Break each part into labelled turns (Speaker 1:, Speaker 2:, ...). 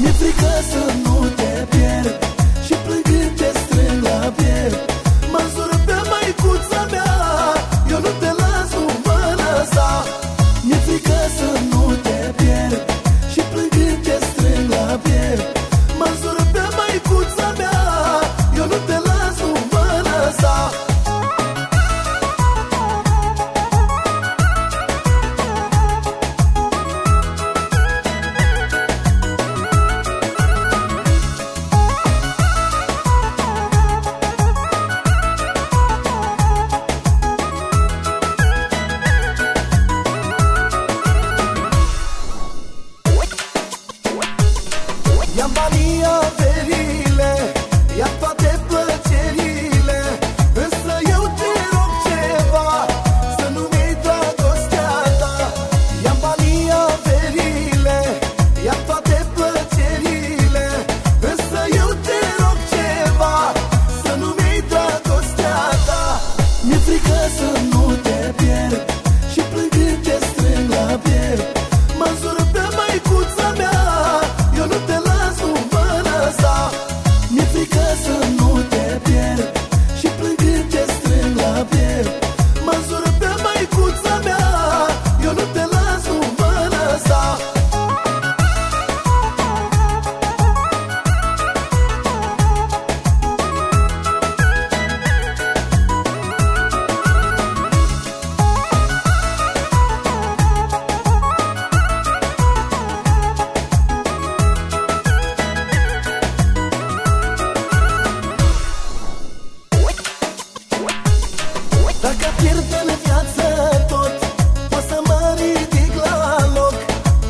Speaker 1: Mi-e frică să nu te pierd Și plâng pierdem viață tot. Pot să mă ridic la loc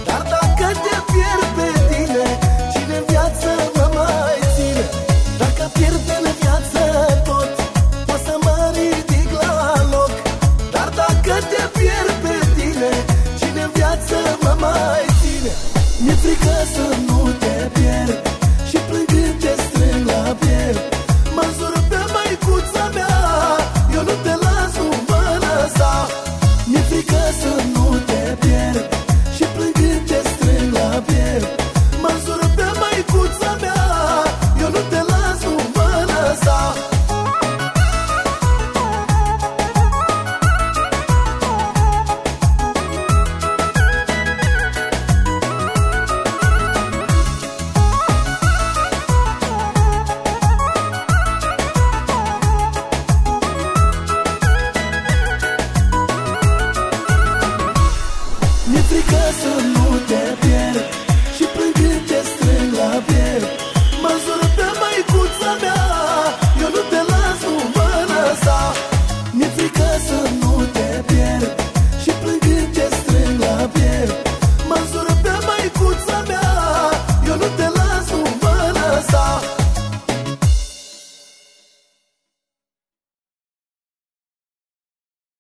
Speaker 1: Dar dacă te pierd pe tine Cine în viață mă mai ține? Dacă pierdem viață tot Pot să mă ridic la loc Dar dacă te pierd pe tine Cine în viață mă mai ține? Mi-e frică să